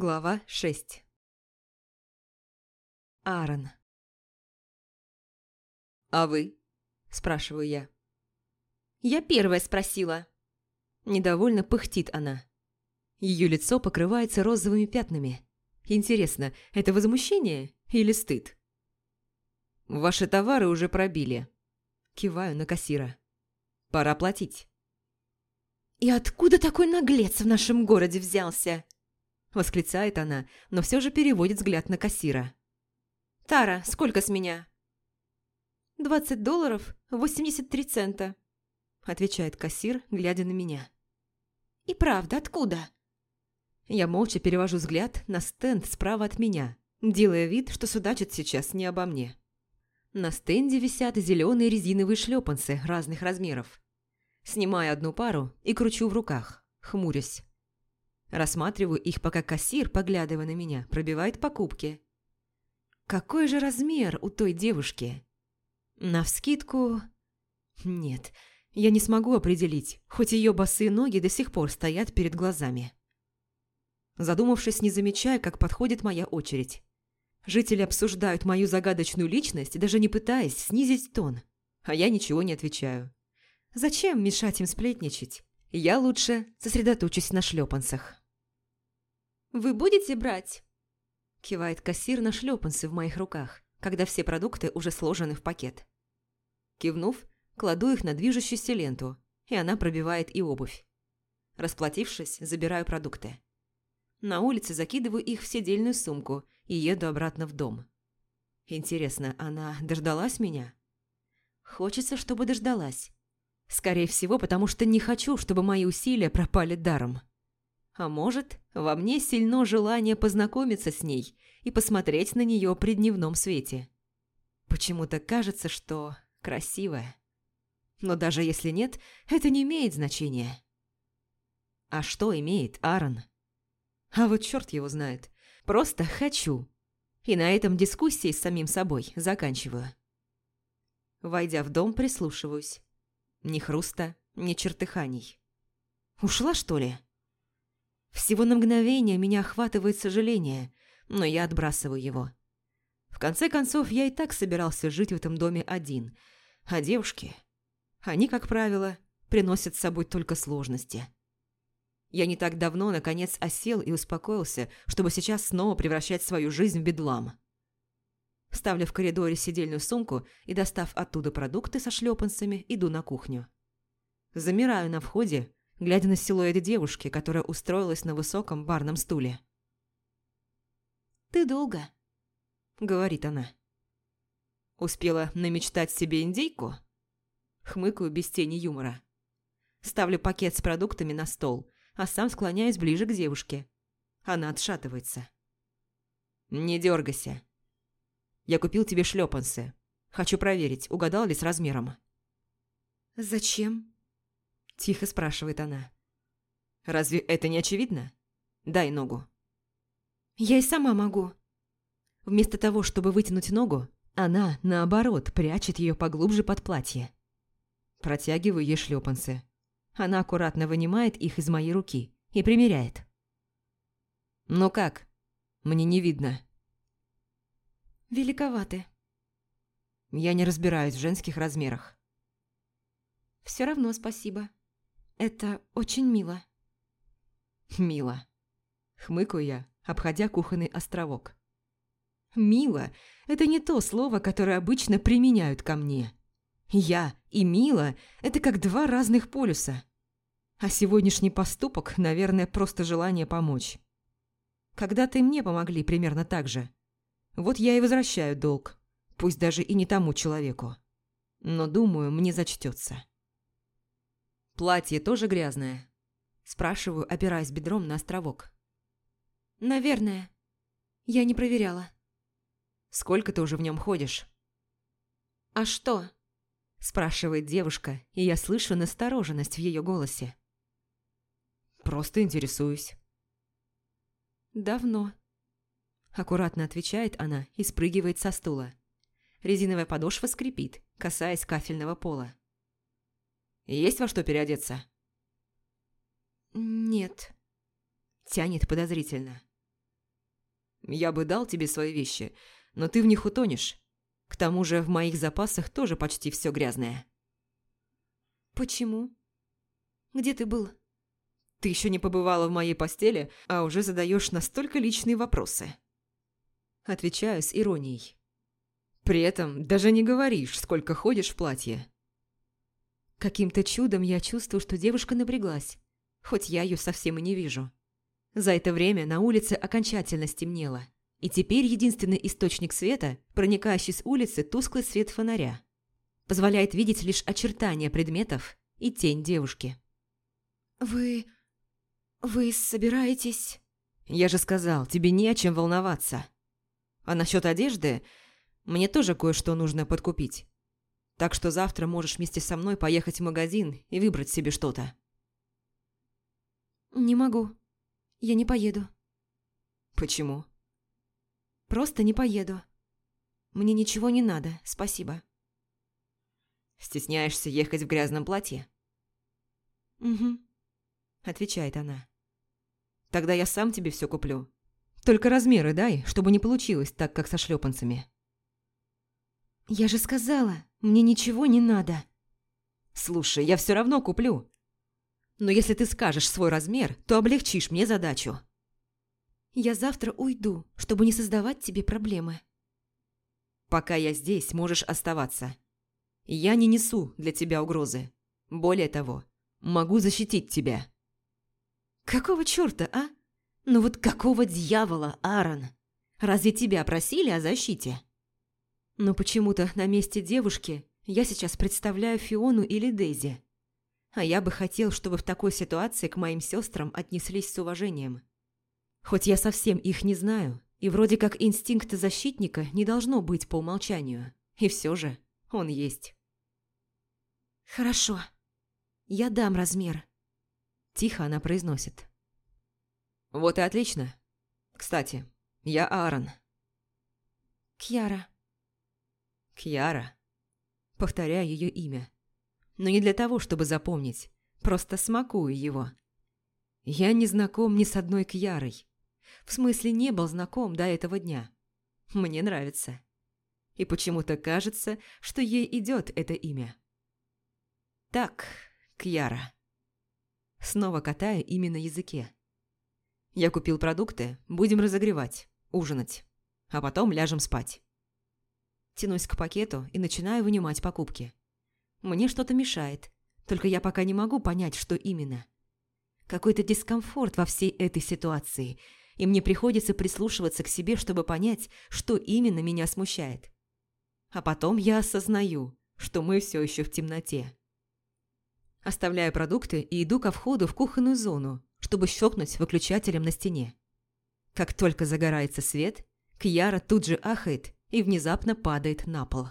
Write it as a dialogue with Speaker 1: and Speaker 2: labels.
Speaker 1: Глава 6 Аарон «А вы?» – спрашиваю я.
Speaker 2: «Я первая спросила».
Speaker 1: Недовольно пыхтит она. Ее лицо покрывается розовыми пятнами. Интересно, это возмущение или стыд? «Ваши товары уже пробили». Киваю на кассира. «Пора платить».
Speaker 2: «И откуда такой наглец в нашем городе взялся?»
Speaker 1: Восклицает она, но все же переводит взгляд на кассира.
Speaker 2: «Тара, сколько с меня?»
Speaker 3: «Двадцать долларов, восемьдесят три цента»,
Speaker 1: отвечает кассир, глядя на меня.
Speaker 2: «И правда, откуда?»
Speaker 1: Я молча перевожу взгляд на стенд справа от меня, делая вид, что судачит сейчас не обо мне. На стенде висят зеленые резиновые шлепанцы разных размеров. Снимаю одну пару и кручу в руках, хмурясь. Рассматриваю их, пока кассир, поглядывая на меня, пробивает покупки. Какой же размер у той девушки? Навскидку... Нет, я не смогу определить, хоть ее босые ноги до сих пор стоят перед глазами. Задумавшись, не замечая, как подходит моя очередь. Жители обсуждают мою загадочную личность, даже не пытаясь снизить тон. А я ничего не отвечаю. Зачем мешать им сплетничать? Я лучше сосредоточусь на шлепанцах.
Speaker 3: «Вы будете брать?»
Speaker 1: Кивает кассир на шлепанцы в моих руках, когда все продукты уже сложены в пакет. Кивнув, кладу их на движущуюся ленту, и она пробивает и обувь. Расплатившись, забираю продукты. На улице закидываю их в седельную сумку и еду обратно в дом. Интересно, она дождалась меня? Хочется, чтобы дождалась. Скорее всего, потому что не хочу, чтобы мои усилия пропали даром. А может, во мне сильно желание познакомиться с ней и посмотреть на нее при дневном свете. Почему-то кажется, что красивая. Но даже если нет, это не имеет значения. А что имеет Аарон? А вот черт его знает. Просто хочу. И на этом дискуссии с самим собой заканчиваю. Войдя в дом, прислушиваюсь. Ни хруста, ни чертыханий. Ушла, что ли? Всего на мгновение меня охватывает сожаление, но я отбрасываю его. В конце концов, я и так собирался жить в этом доме один, а девушки, они, как правило, приносят с собой только сложности. Я не так давно, наконец, осел и успокоился, чтобы сейчас снова превращать свою жизнь в бедлам. Ставлю в коридоре сидельную сумку и, достав оттуда продукты со шлепанцами, иду на кухню. Замираю на входе, глядя на силуэт девушки, которая устроилась на высоком барном стуле.
Speaker 2: «Ты долго?»
Speaker 1: — говорит она. «Успела намечтать себе индейку?» Хмыкаю без тени юмора. Ставлю пакет с продуктами на стол, а сам склоняюсь ближе к девушке. Она отшатывается. «Не дергайся. Я купил тебе шлепанцы. Хочу проверить, угадал ли с размером».
Speaker 2: «Зачем?»
Speaker 1: Тихо спрашивает она. «Разве это не очевидно? Дай ногу».
Speaker 2: «Я и сама могу».
Speaker 1: Вместо того, чтобы вытянуть ногу, она, наоборот, прячет ее поглубже под платье. Протягиваю ей шлепанцы. Она аккуратно вынимает их из моей руки и примеряет. «Ну как? Мне не видно».
Speaker 2: «Великоваты».
Speaker 1: Я не разбираюсь в женских размерах.
Speaker 2: «Все равно спасибо». Это очень мило.
Speaker 1: Мило. Хмыкаю я, обходя кухонный островок. Мило – это не то слово, которое обычно применяют ко мне. Я и Мила – это как два разных полюса. А сегодняшний поступок, наверное, просто желание помочь. Когда-то и мне помогли примерно так же. Вот я и возвращаю долг, пусть даже и не тому человеку. Но, думаю, мне зачтется. «Платье тоже грязное?» Спрашиваю, опираясь бедром на островок.
Speaker 2: «Наверное. Я не проверяла».
Speaker 1: «Сколько ты уже в нем ходишь?»
Speaker 2: «А что?»
Speaker 1: Спрашивает девушка, и я слышу настороженность в ее голосе. «Просто интересуюсь».
Speaker 2: «Давно».
Speaker 1: Аккуратно отвечает она и спрыгивает со стула. Резиновая подошва скрипит, касаясь кафельного пола. Есть во что переодеться?»
Speaker 2: «Нет».
Speaker 1: Тянет подозрительно. Я бы дал тебе свои вещи, но ты в них утонешь. К тому же в моих запасах тоже почти все грязное».
Speaker 3: «Почему? Где ты был?»
Speaker 1: «Ты еще не побывала в моей постели, а уже задаешь настолько личные вопросы». Отвечаю с иронией. При этом даже не говоришь, сколько ходишь в платье.
Speaker 2: Каким-то чудом я чувствую, что девушка напряглась, хоть я ее совсем и не вижу. За это время на улице окончательно стемнело, и теперь единственный источник света, проникающий с улицы тусклый свет фонаря, позволяет видеть лишь очертания предметов и тень девушки.
Speaker 3: «Вы... вы собираетесь...»
Speaker 1: «Я же сказал, тебе не о чем волноваться. А насчет одежды, мне тоже кое-что нужно подкупить. Так что завтра можешь вместе со мной поехать в магазин и выбрать себе что-то».
Speaker 3: «Не могу. Я не поеду».
Speaker 1: «Почему?»
Speaker 3: «Просто не поеду. Мне ничего не надо, спасибо».
Speaker 1: «Стесняешься ехать в грязном платье?»
Speaker 3: «Угу», –
Speaker 1: отвечает она. «Тогда я сам тебе все куплю. Только размеры дай, чтобы не получилось так, как со шлепанцами».
Speaker 3: «Я же сказала, мне ничего не надо».
Speaker 1: «Слушай, я все равно куплю. Но если ты скажешь свой размер, то облегчишь мне задачу».
Speaker 3: «Я завтра уйду, чтобы не создавать тебе проблемы».
Speaker 1: «Пока я здесь, можешь оставаться. Я не несу для тебя угрозы. Более того, могу защитить тебя».
Speaker 2: «Какого черта, а? Ну вот какого дьявола, Аарон? Разве тебя просили о защите?» Но почему-то на месте девушки я сейчас представляю Фиону или Дейзи. А я бы хотел, чтобы в такой ситуации к моим сестрам отнеслись с уважением. Хоть я совсем их не знаю, и вроде как инстинкта защитника не должно быть по умолчанию. И все же он есть.
Speaker 3: «Хорошо. Я дам размер», –
Speaker 2: тихо она произносит.
Speaker 1: «Вот и отлично. Кстати, я Аарон».
Speaker 3: «Кьяра».
Speaker 2: Кьяра. Повторяю ее имя. Но не для того, чтобы запомнить. Просто смакую его. Я не знаком ни с одной Кьярой. В смысле, не был знаком до этого дня. Мне нравится. И почему-то кажется, что ей идет это имя. Так, Кьяра. Снова катаю имя на языке. Я купил продукты, будем разогревать, ужинать. А потом ляжем спать. Тянусь к пакету и начинаю вынимать покупки. Мне что-то мешает, только я пока не могу понять, что именно. Какой-то дискомфорт во всей этой ситуации, и мне приходится прислушиваться к себе, чтобы понять, что именно меня смущает. А потом я осознаю, что мы все еще в темноте. Оставляю продукты и иду ко входу в кухонную зону, чтобы щелкнуть выключателем на стене. Как только загорается свет, Кьяра тут же ахает и внезапно падает на пол.